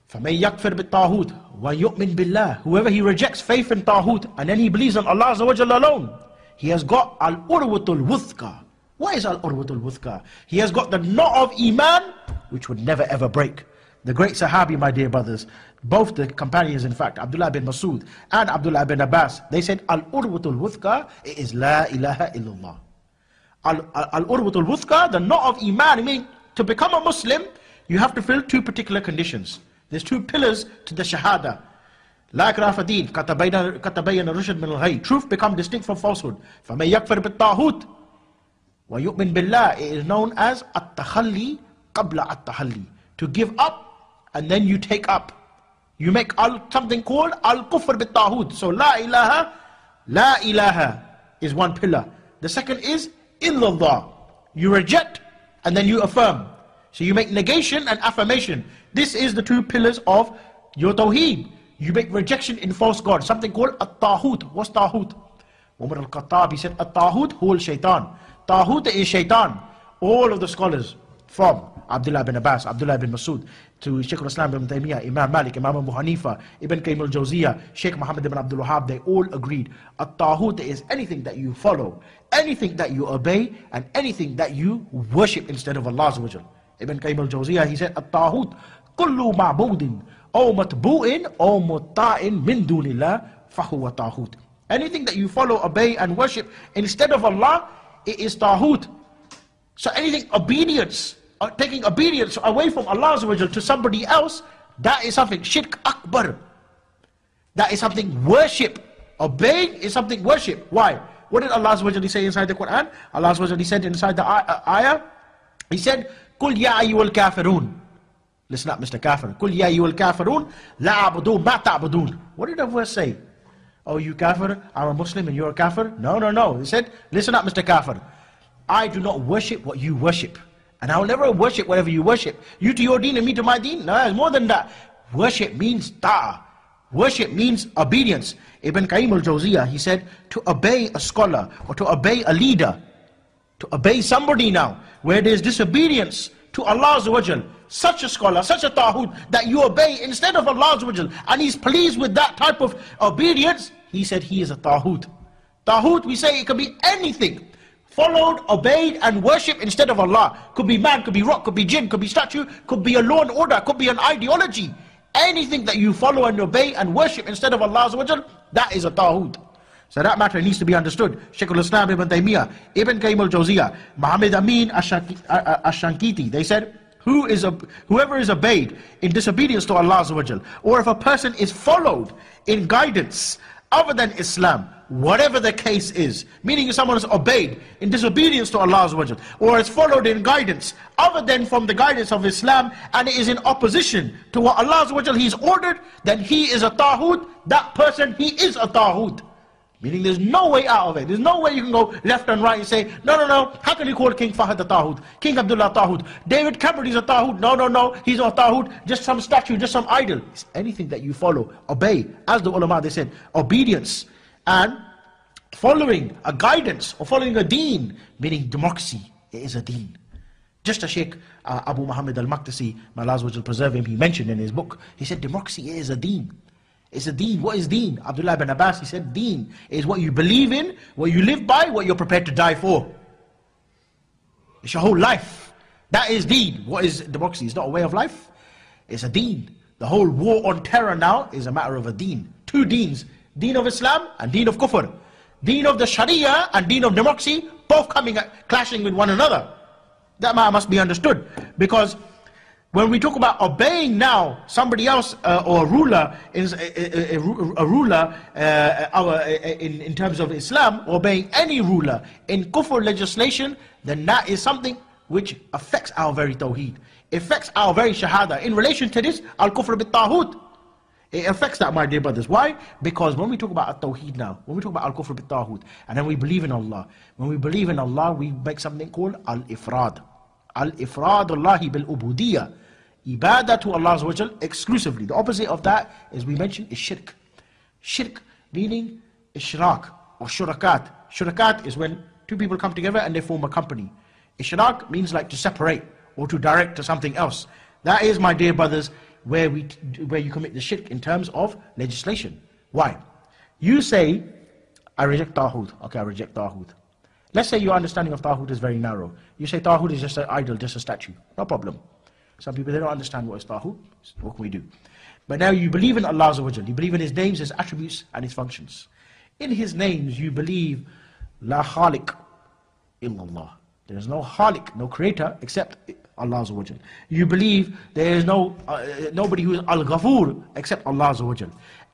فَمَنْ يَكْفِرْ بِالطَّاهُوتِ وَيُؤْمِنْ بِاللَّهِ Whoever he rejects faith in Taghut and then he believes in Allah alone, he has got Al-Urwatul Wuthqa. What is Al-Urwatul Wuthqa? He has got the knot of Iman which would never ever break. The great Sahabi, my dear brothers, both the companions, in fact, Abdullah bin Masud and Abdullah bin Abbas, they said, Al-Urwatul Wuthqa is La ilaha illallah. Al-Urwatul Wuthqa, the knot of Iman, I mean, to become a Muslim, you have to fill two particular conditions. There's two pillars to the Shahada. لا إكراه في الدين قد تبين الرشد من الغي Truth become distinct from falsehood فمن يكفر بالطاغوت ويؤمن بالله It is known as التخلي قبل التحلي To give up and then you take up you make something called al-kufr bit-taghut So la ilaha La ilaha is one pillar The second is illallah You reject and then you affirm So you make negation and affirmation This is the two pillars of your tawheed you make rejection in false God. Something called a taghut. What's taghut? Umar al-Khattab, he said, a taghut whole shaitan. Taghut is shaitan. All of the scholars from Abdullah bin Abbas, Abdullah bin Masud, to Sheikh al-Islam ibn Taymiyyah, Imam Malik, Imam Abu Hanifa, Ibn Qayyim al-Jawziyah, Sheikh Muhammad ibn Abdul Wahab, they all agreed. A taghut is anything that you follow, anything that you obey, and anything that you worship instead of Allah Azawajal. Ibn Qayyim al-Jawziyah, he said, A taghut, kullu ma'budin, o matbu'in, aw mutta'in min dunillah, fahuwa taghut. Anything that you follow, obey, and worship instead of Allah, it is taghut. So anything, obedience, uh, taking obedience away from Allah to somebody else, that is something shirk akbar. That is something worship. Obeying is something worship. Why? What did Allah say inside the Quran? Allah said inside the uh, ayah, He said, قُلْ يَا أَيُّهَا الْكَافِرُونَ Listen up, Mr. Kafir. Kul ya ayyuhal kafirun, la abudu ma ta'budun. What did the verse say? Oh, you kafir, I'm a Muslim and you're a kafir? No, no, no. He said, listen up, Mr. Kafir. I do not worship what you worship. And I will never worship whatever you worship. You to your deen and me to my deen? No, it's more than that. Worship means ta'ah. Worship means obedience. Ibn Qayyim al-Jawziyah, he said, to obey a scholar or to obey a leader, to obey somebody now, where there's disobedience to Allah's Allah such a scholar, such a taghut, that you obey instead of Allah's Allah and He's pleased with that type of obedience, He said He is a taghut. Taghut, we say it could be anything. Followed, obeyed, and worshipped instead of Allah. Could be man, could be rock, could be jinn, could be statue, could be a law and order, could be an ideology. Anything that you follow and obey and worship instead of Allah, that is a taghut. So that matter needs to be understood. Shaykh al-Islam ibn Taymiyyah, Ibn Qayyim al-Jawziyah, Muhammad Amin ash-Shankiti, uh, uh, they said, who is a, whoever is obeyed in disobedience to Allah or if a person is followed in guidance other than Islam, whatever the case is, meaning if someone has obeyed in disobedience to Allah or has followed in guidance other than from the guidance of Islam and is in opposition to what Allah He's ordered, then he is a taghut, that person, he is a taghut. Meaning there's no way out of it. There's no way you can go left and right and say, no, no, no, how can you call King Fahd a Taghut? King Abdullah Taghut? David Cameron is a Taghut? No, no, no, he's not a Taghut, just some statue, just some idol. It's anything that you follow, obey. As the ulama, they said, obedience and following a guidance or following a deen, meaning democracy, it is a deen. Just as Sheikh uh, Abu Muhammad al-Maqdisi, may Allah preserve him, he mentioned in his book, he said democracy is a deen. It's a deen. What is deen? Abdullah ibn Abbas, he said deen is what you believe in, what you live by, what you're prepared to die for. It's your whole life. That is deen. What is democracy? It's not a way of life. It's a deen. The whole war on terror now is a matter of a deen. Two deens. Deen of Islam and deen of kufr. Deen of the Sharia and deen of democracy, both coming, at, clashing with one another. That matter must be understood. Because when we talk about obeying now somebody else uh, or a ruler, is uh, uh, uh, a, a, a, ruler uh, our, in, in terms of Islam, obeying any ruler in kufr legislation, then that is something which affects our very tawheed. affects our very shahada. In relation to this, al-kufr bit-taghut. It affects that, my dear brothers. Why? Because when we talk about tawheed now, when we talk about al-kufr bit-taghut, and then we believe in Allah, when we believe in Allah, we make something called al-ifrad. Al-ifrad Allahi bil-ubudiyah ibadah to Allah exclusively. The opposite of that, as we mentioned, is shirk. Shirk meaning ishraq or shurakat. Shurakat is when two people come together and they form a company. Ishraq means like to separate or to direct to something else. That is, my dear brothers, where, we, where you commit the shirk in terms of legislation. Why? You say, I reject Taghut. Okay, I reject Taghut. Let's say your understanding of Taghut is very narrow. You say Taghut is just an idol, just a statue. No problem. Some people, they don't understand what is Taghut. What can we do? But now you believe in Allah You believe in His names, His attributes, and His functions. In His names, you believe La Khaliq illallah. There is no Khaliq, no creator, except Allah You believe there is no uh, nobody who is Al-Ghafur except Allah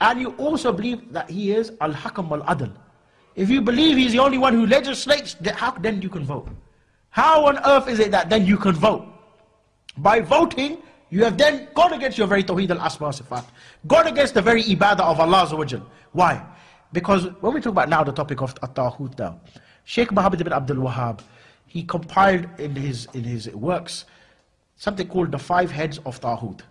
And you also believe that He is Al-Hakam Al-Adl. If you believe He's the only one who legislates, how then you can vote? How on earth is it that then you can vote? By voting, you have then gone against your very Tawheed al-Asma Sifat. Gone against the very ibadah of Allah Why? Because when we talk about now the topic of At-Taghut now, Sheikh Muhammad ibn Abdul Wahhab, he compiled in his, in his works something called the five heads of Taghut.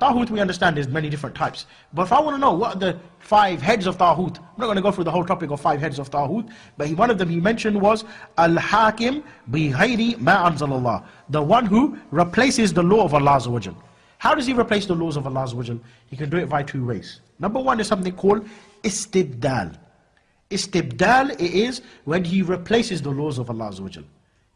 Taghut we understand there's many different types. But if I want to know what are the five heads of Taghut, I'm not going to go through the whole topic of five heads of Taghut, but he, one of them he mentioned was Al-Hakim bi ma. The one who replaces the law of Allah How does he replace the laws of Allah He can do it by two ways. Number one is something called istibdal. Istibdal is when he replaces the laws of Allah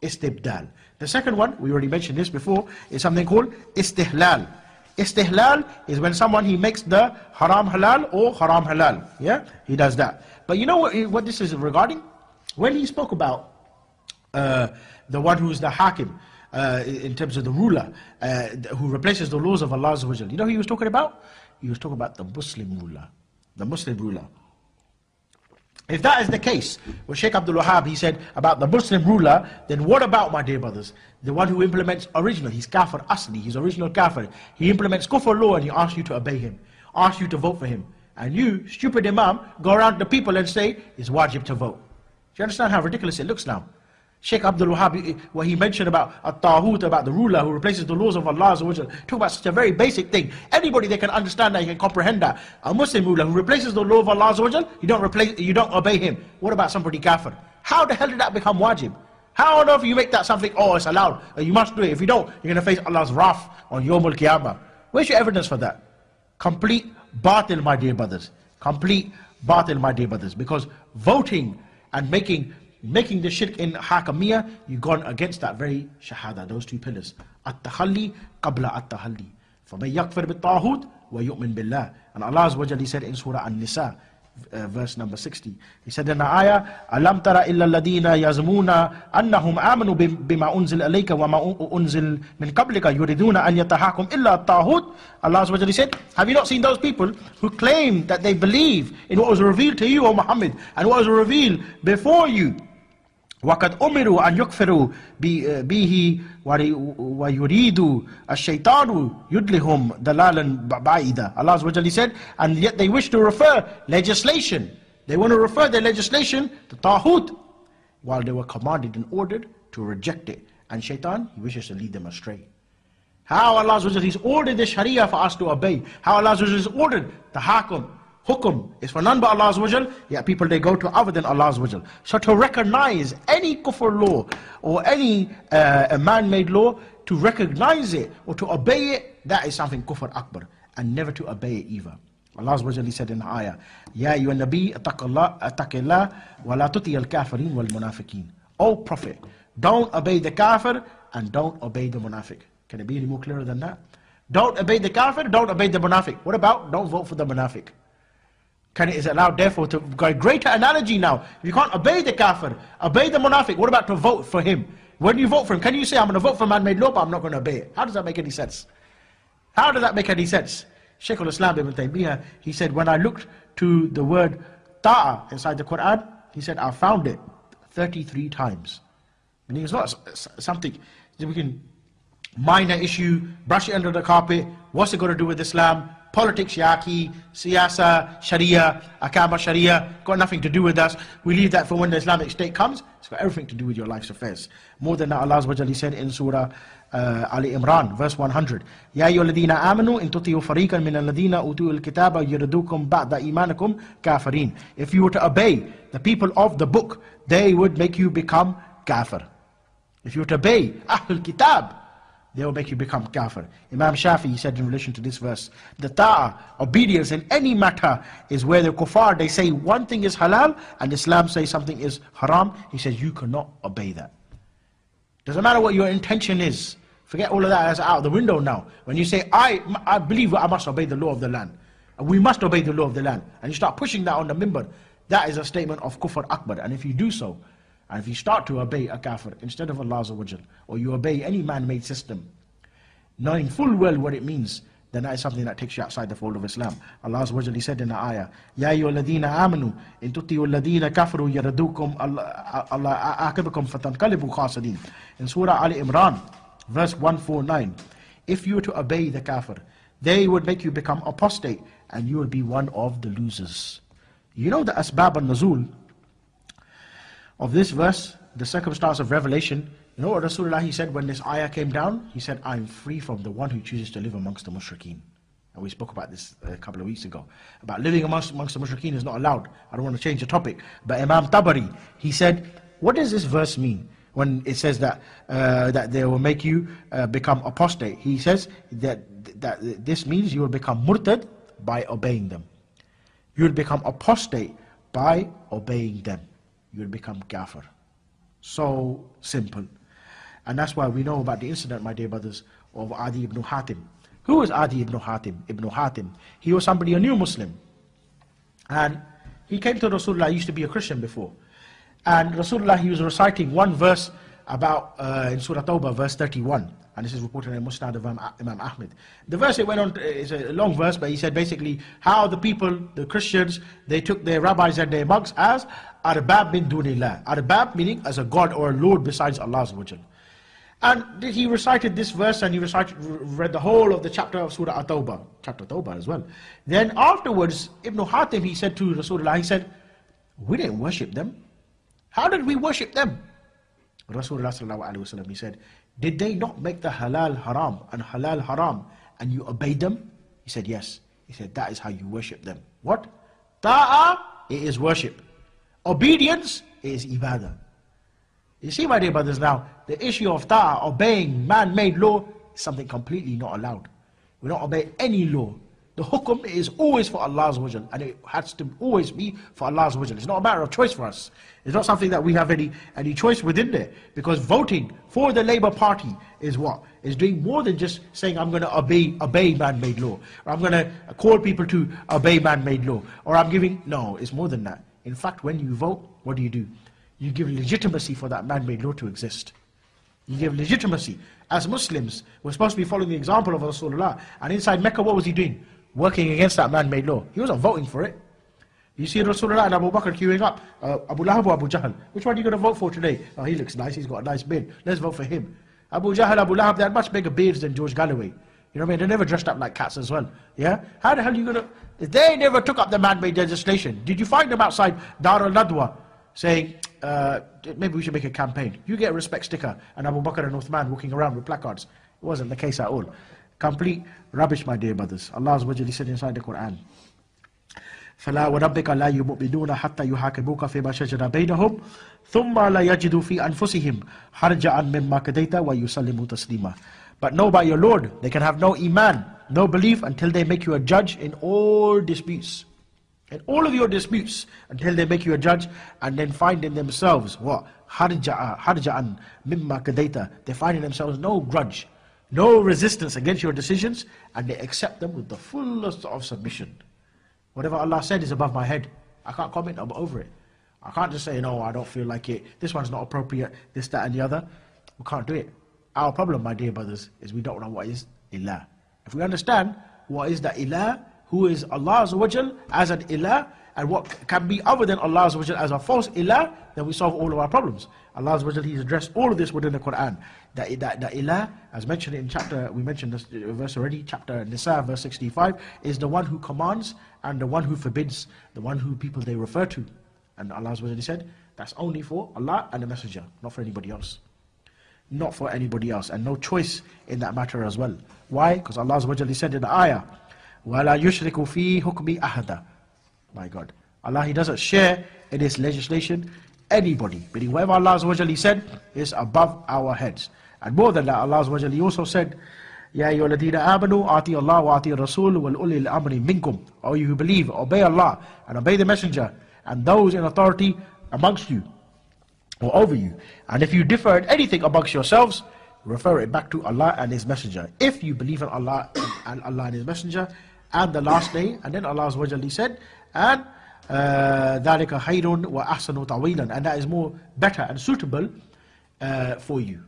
Istibdal. The second one, we already mentioned this before, is something called istihlal. Istihlal is when someone he makes the haram halal or haram halal. Yeah, he does that. But you know what, what this is regarding? When he spoke about uh, the one who is the hakim, uh, in terms of the ruler, uh, who replaces the laws of Allah, you know who he was talking about? He was talking about the Muslim ruler. The Muslim ruler. If that is the case, with Sheikh Abdul Wahab, he said about the Muslim ruler, then what about, my dear brothers, the one who implements original, he's kafir asli, he's original kafir. He implements kufr law and he asks you to obey him, asks you to vote for him. And you, stupid imam, go around the people and say, it's wajib to vote. Do you understand how ridiculous it looks now? Sheikh Abdul Wahab, what he mentioned about a taghut, about the ruler who replaces the laws of Allah, talk about such a very basic thing. Anybody that can understand that, you can comprehend that. A Muslim ruler who replaces the law of Allah, you don't replace, you don't obey him. What about somebody kafir? How the hell did that become wajib? How on earth you make that something, oh, it's allowed, uh, you must do it. If you don't, you're going to face Allah's wrath on Yawm al-Qiyamah. Where's your evidence for that? Complete batil, my dear brothers. Complete batil, my dear brothers. Because voting and making making the shirk in hakamiyah, you've gone against that very shahada, those two pillars. At-tahalli qabla at-tahalli. فَمَنْ يَكْفِرْ بِالطَّاغُوتِ وَيُؤْمِنْ بِاللَّهِ And Allah Azza He said in Surah An-Nisa, uh, verse number 60. He said in the ayah, أَلَمْ تَرَ إِلَّا الَّذِينَ يَزْمُونَ أَنَّهُمْ آمَنُوا بِمَا أُنزِلَ إِلَيْكَ وَمَا أُنزِلْ مِنْ قَبْلِكَ يُرِدُونَ أَنْ يَتَحَاكُمْ إِلَّا الطَّاغُوتِ Allah Azza said, Have you not seen those people who claim that they believe in what was revealed to you, O Muhammad, and what was revealed before you? وقد أمروا أن يكفروا به ويريد الشيطان يدلهم دلالا بعيدا. Allah Azza said and yet they wish to refer legislation. They want to refer their legislation to Taghut while they were commanded and ordered to reject it. And shaitan he wishes to lead them astray. How Allah Azza has ordered the Sharia for us to obey. How Allah Azza has ordered the Hakum hukum is for none but Allah Azza yet people they go to other than Allah Azza So to recognize any kufr law or any uh, man-made law, to recognize it or to obey it, that is something kufr akbar. And never to obey it either. Allah Azza said in the ayah, Ya ayyuhan nabi attaqillah wa la tuti al-kafirin wal munafiqeen. O Prophet, don't obey the kafir and don't obey the munafiq. Can it be any more clearer than that? Don't obey the kafir, don't obey the munafiq. What about don't vote for the munafiq? Can it is allowed therefore to go greater analogy now. If you can't obey the kafir, obey the munafiq, what about to vote for him? When you vote for him, can you say, I'm going to vote for man-made law, but I'm not going to obey it? How does that make any sense? How does that make any sense? Sheikh al-Islam ibn Taymiyyah, he said, when I looked to the word ta'a inside the Quran, he said, I found it 33 times. Meaning it's not something that we can minor issue, brush it under the carpet, what's it got to do with Islam? Politics, yaki, siyasa, sharia, akama sharia, got nothing to do with us. We leave that for when the Islamic State comes. It's got everything to do with your life's affairs. More than that, Allah Azza said in Surah uh, Ali Imran, verse 100. Ya ayyuhalladhina amanu in tuti'u fariqan min alladhina utul kitaba yuridukum ba'da imanakum kafirin. If you were to obey the people of the book, they would make you become kafir. If you were to obey Ahlul Kitab, they will make you become kafir. Imam Shafi said in relation to this verse, the ta'ah, obedience in any matter is where the kuffar, they say one thing is halal and Islam says something is haram. He says you cannot obey that. Doesn't matter what your intention is. Forget all of that as out the window now. When you say, I, I believe I must obey the law of the land. We must obey the law of the land. And you start pushing that on the mimbar. That is a statement of kufr akbar. And if you do so, and if you start to obey a kafir instead of Allah Azawajal, or you obey any man-made system, knowing full well what it means, then that is something that takes you outside the fold of Islam. Allah Azza He said in the ayah, Ya ayyuhalladhina amanu, in tuti'u alladhina kafaru yaradukum Allah akibakum fatanqalibu khasidin. In Surah Ali Imran, verse 149, if you were to obey the kafir, they would make you become apostate and you will be one of the losers. You know the asbab al-nuzul of this verse, the circumstance of revelation, you know what Rasulullah he said when this ayah came down? He said, I'm free from the one who chooses to live amongst the mushrikeen. And we spoke about this a couple of weeks ago. About living amongst, amongst the mushrikeen is not allowed. I don't want to change the topic. But Imam Tabari, he said, what does this verse mean? When it says that, uh, that they will make you uh, become apostate. He says that, that this means you will become murtad by obeying them. You will become apostate by obeying them. You will become kafir. So simple. And that's why we know about the incident, my dear brothers, of Adi ibn Hatim. Who was Adi ibn Hatim? Ibn Hatim. He was somebody, a new Muslim. And he came to Rasulullah, he used to be a Christian before. And Rasulullah, he was reciting one verse about, uh, in Surah Tawbah, verse 31. And this is reported in Musnad of Imam Ahmed. The verse it went on, uh, it's a long verse, but he said basically how the people, the Christians, they took their rabbis and their monks as arbab min dunillah. Arbab meaning as a god or a lord besides Allah. And he recited this verse and he recited, read the whole of the chapter of Surah At-Tawbah, chapter Tawbah as well. Then afterwards, Ibn Hatim, he said to Rasulullah, he said, we didn't worship them. How did we worship them? Rasulullah he said, did they not make the halal haram and halal haram and you obeyed them? He said, yes. He said, that is how you worship them. What? Ta'ah, it is worship. Obedience is ibadah. You see, my dear brothers, now, the issue of ta'ah, obeying man-made law, is something completely not allowed. We don't obey any law. The hukum is always for Allah's Allah and it has to always be for Allah's Allah It's not a matter of choice for us. It's not something that we have any, any choice within there. Because voting for the Labour Party is what? Is doing more than just saying I'm going to obey, obey man-made law. Or I'm going to call people to obey man-made law. Or I'm giving, no, it's more than that. In fact, when you vote, what do you do? You give legitimacy for that man-made law to exist. You give legitimacy. As Muslims, we're supposed to be following the example of Rasulullah. And inside Mecca, what was he doing? Working against that man-made law. He wasn't voting for it. You see Rasulullah and Abu Bakr queuing up. Uh, Abu Lahab or Abu Jahl? Which one are you going to vote for today? Oh, he looks nice. He's got a nice beard. Let's vote for him. Abu Jahl, Abu Lahab, they had much bigger beards than George Galloway. You know what I mean? They never dressed up like cats as well. Yeah? How the hell are you going to... They never took up the man-made legislation. Did you find them outside Dar al-Nadwa saying, uh, maybe we should make a campaign. You get a respect sticker and Abu Bakr and Uthman walking around with placards. It wasn't the case at all. Complete rubbish, my dear brothers. Allah said inside the Quran. فلا وربك لا يؤمنون حتى يحاكموك فيما شجر بينهم ثم لا يجدوا في أنفسهم حرجا مما كديت ويسلموا تسليما But know by your Lord, they can have no iman, no belief until they make you a judge in all disputes. In all of your disputes, until they make you a judge and then find in themselves what? Harja'an mimma kadaita. They find in themselves no grudge, no resistance against your decisions, and they accept them with the fullest of submission. Whatever Allah said is above my head. I can't comment over it. I can't just say, no, I don't feel like it. This one's not appropriate, this, that, and the other. We can't do it. Our problem, my dear brothers, is we don't know what is ilah. If we understand what is the ilah, who is Allah as an ilah, and what can be other than Allah as a false ilah, then we solve all of our problems. Allah He's addressed all of this within the Quran That, that, that ilah, as mentioned in chapter, we mentioned this verse already, chapter Nisa, verse 65, is the one who commands and the one who forbids, the one who people they refer to. And Allah said, that's only for Allah and the Messenger, not for anybody else not for anybody else, and no choice in that matter as well. Why? Because Allah said in the ayah, وَلَا يُشْرِكُ فِي حُكْمِ أَحَدًا My God. Allah, He doesn't share in His legislation anybody. Meaning whatever Allah said is above our heads. And more than that, Allah Azza wa Jalla, He also said, Ya ayyuhalladhina amanu ati Allah wa ati Rasul wal ulil amri minkum. O you who believe, obey Allah and obey the Messenger and those in authority amongst you or over you. And if you differ in anything amongst yourselves, refer it back to Allah and His Messenger. If you believe in Allah and Allah and His Messenger and the last day, and then Allah Azza wa Jalla said, and ذَلِكَ خَيْرٌ وَأَحْسَنُ تَعْوِيلًا And that is more better and suitable uh, for you.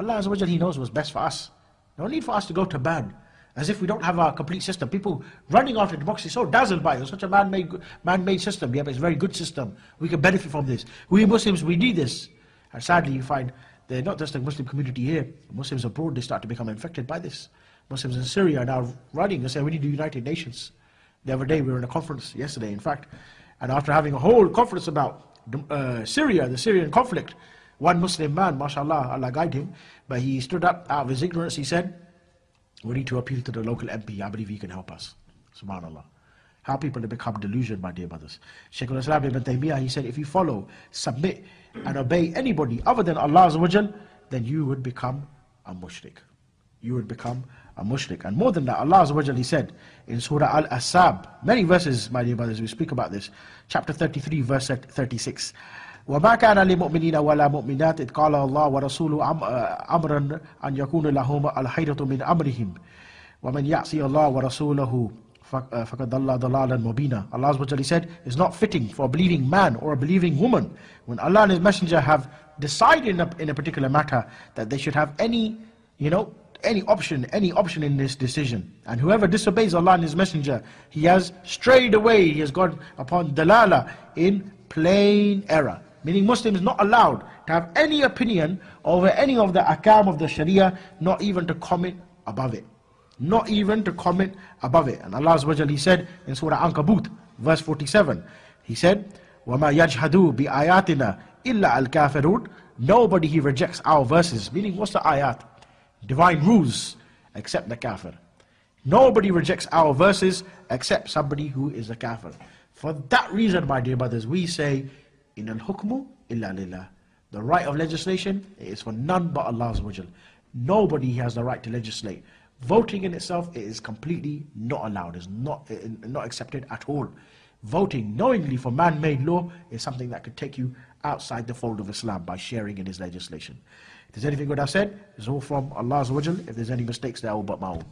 Allah Azza wa Jalla, He knows what's best for us. No need for us to go to ban. As if we don't have a complete system. People running after democracy so dazzled by it. Such a man-made, man-made system. Yeah, but it's a very good system. We can benefit from this. We Muslims, we need this. And sadly, you find they're not just the Muslim community here. Muslims abroad, they start to become infected by this. Muslims in Syria are now running and saying we need the United Nations. The other day we were in a conference, yesterday in fact, and after having a whole conference about uh, Syria, the Syrian conflict, one Muslim man, mashallah, Allah guide him, but he stood up out of his ignorance, he said, we need to appeal to the local MP, I believe he can help us. Subhanallah. How people have become delusioned, my dear brothers. Shaykh al-Islam ibn Taymiyyah, he said, if you follow, submit, and obey anybody other than Allah then you would become a mushrik. You would become a mushrik. And more than that, Allah Azza He said in Surah Al-Ahzab, many verses, my dear brothers, we speak about this, chapter 33, verse 36. وما كان لمؤمنين ولا مؤمنات إذ قال الله ورسوله أمرا أن يكون لهم الخيرة من أمرهم ومن يعصي الله ورسوله فقد ضل ضلالا مبينا Allah Azza said it's not fitting for a believing man or a believing woman when Allah and His Messenger have decided in a, in a particular matter that they should have any you know any option, any option in this decision. And whoever disobeys Allah and His Messenger, he has strayed away, he has gone upon dalala in plain error. Meaning Muslims not allowed to have any opinion over any of the akam of the Sharia, not even to comment above it. Not even to comment above it. And Allah He said in Surah Ankabut, verse 47, He said, وَمَا يَجْهَدُوا بِآيَاتِنَا إِلَّا الْكَافِرُونَ Nobody he rejects our verses. Meaning what's the ayat? divine rules except the kafir. Nobody rejects our verses except somebody who is a kafir. For that reason, my dear brothers, we say, in al hukmu illa lillah. The right of legislation is for none but Allah. Nobody has the right to legislate. Voting in itself is completely not allowed, is not, eh, not accepted at all. Voting knowingly for man made law is something that could take you outside the fold of Islam by sharing in his legislation. If there's anything good I've said, it's all from Allah If there's any mistakes, they're all but my own.